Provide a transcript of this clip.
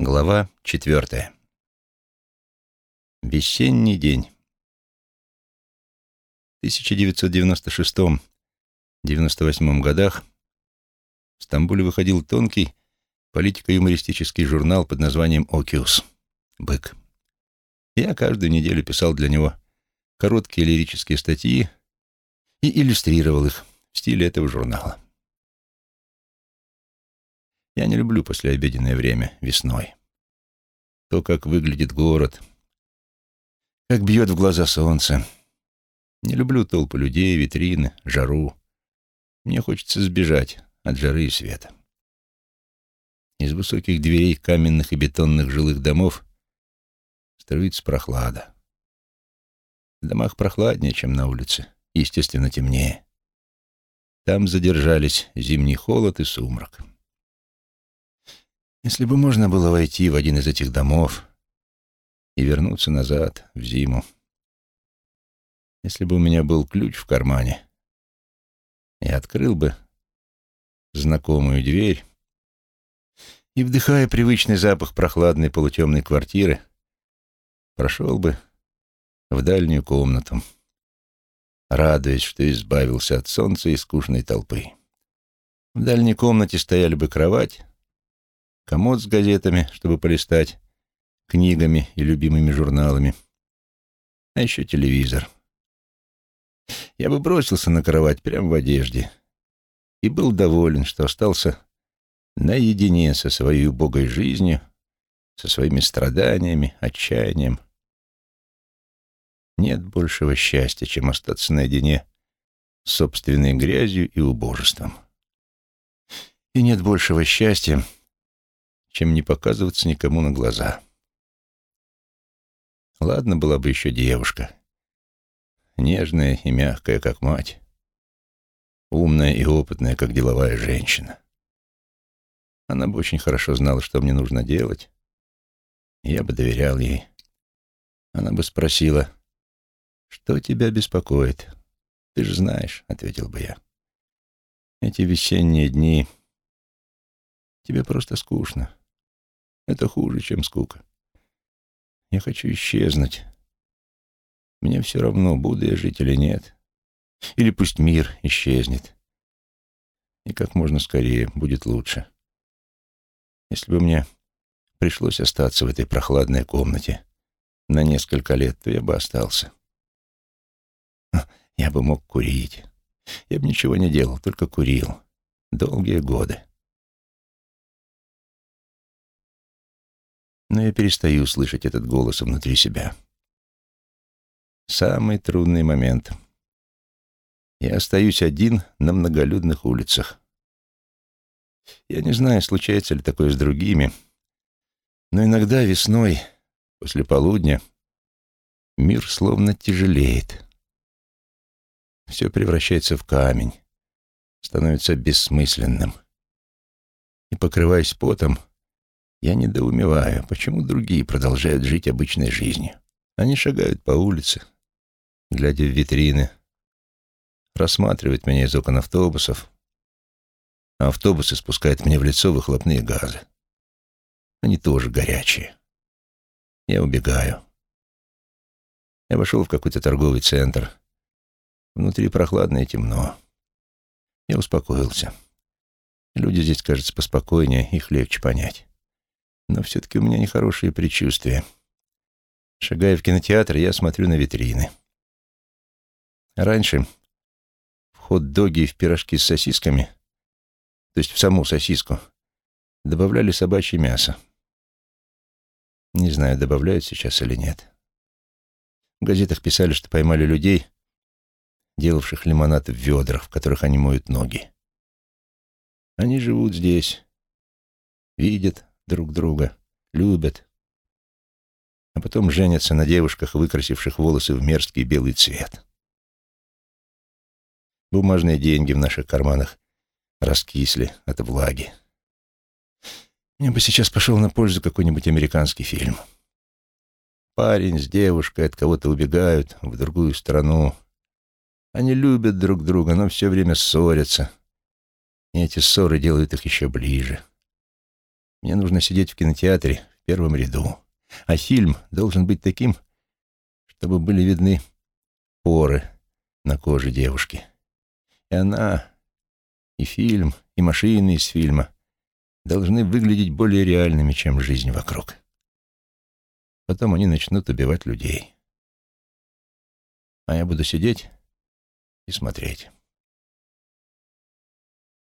Глава четвертая. Весенний день. В 1996-98 годах в Стамбуле выходил тонкий политико-юмористический журнал под названием «Окиус» — «Бык». Я каждую неделю писал для него короткие лирические статьи и иллюстрировал их в стиле этого журнала. Я не люблю послеобеденное время весной. То, как выглядит город, как бьет в глаза солнце. Не люблю толпы людей, витрины, жару. Мне хочется сбежать от жары и света. Из высоких дверей каменных и бетонных жилых домов струится прохлада. В домах прохладнее, чем на улице, естественно, темнее. Там задержались зимний холод и сумрак. Если бы можно было войти в один из этих домов и вернуться назад, в зиму. Если бы у меня был ключ в кармане, я открыл бы знакомую дверь и, вдыхая привычный запах прохладной полутемной квартиры, прошел бы в дальнюю комнату, радуясь, что избавился от солнца и скучной толпы. В дальней комнате стояли бы кровать, комод с газетами, чтобы полистать, книгами и любимыми журналами, а еще телевизор. Я бы бросился на кровать прямо в одежде и был доволен, что остался наедине со своей убогой жизнью, со своими страданиями, отчаянием. Нет большего счастья, чем остаться наедине с собственной грязью и убожеством. И нет большего счастья, чем не показываться никому на глаза. Ладно была бы еще девушка. Нежная и мягкая, как мать. Умная и опытная, как деловая женщина. Она бы очень хорошо знала, что мне нужно делать. Я бы доверял ей. Она бы спросила, «Что тебя беспокоит?» «Ты же знаешь», — ответил бы я. «Эти весенние дни тебе просто скучно. Это хуже, чем скука. Я хочу исчезнуть. Мне все равно, буду я жить или нет. Или пусть мир исчезнет. И как можно скорее будет лучше. Если бы мне пришлось остаться в этой прохладной комнате на несколько лет, то я бы остался. Я бы мог курить. Я бы ничего не делал, только курил. Долгие годы. Но я перестаю слышать этот голос внутри себя. Самый трудный момент. Я остаюсь один на многолюдных улицах. Я не знаю, случается ли такое с другими, но иногда весной, после полудня, мир словно тяжелеет. Все превращается в камень, становится бессмысленным. И, покрываясь потом, я недоумеваю, почему другие продолжают жить обычной жизнью. Они шагают по улице, глядя в витрины, рассматривают меня из окон автобусов, а автобусы спускают мне в лицо выхлопные газы. Они тоже горячие. Я убегаю. Я вошел в какой-то торговый центр. Внутри прохладно и темно. Я успокоился. Люди здесь, кажется, поспокойнее, их легче понять. Но все-таки у меня нехорошие предчувствия. Шагая в кинотеатр, я смотрю на витрины. Раньше в хот-доги и в пирожки с сосисками, то есть в саму сосиску, добавляли собачье мясо. Не знаю, добавляют сейчас или нет. В газетах писали, что поймали людей, делавших лимонад в ведрах, в которых они моют ноги. Они живут здесь, видят, друг друга, любят, а потом женятся на девушках, выкрасивших волосы в мерзкий белый цвет. Бумажные деньги в наших карманах раскисли от влаги. Мне бы сейчас пошел на пользу какой-нибудь американский фильм. Парень с девушкой от кого-то убегают в другую страну. Они любят друг друга, но все время ссорятся. И эти ссоры делают их еще ближе Мне нужно сидеть в кинотеатре в первом ряду, а фильм должен быть таким, чтобы были видны поры на коже девушки. И она, и фильм, и машины из фильма должны выглядеть более реальными, чем жизнь вокруг. Потом они начнут убивать людей. А я буду сидеть и смотреть.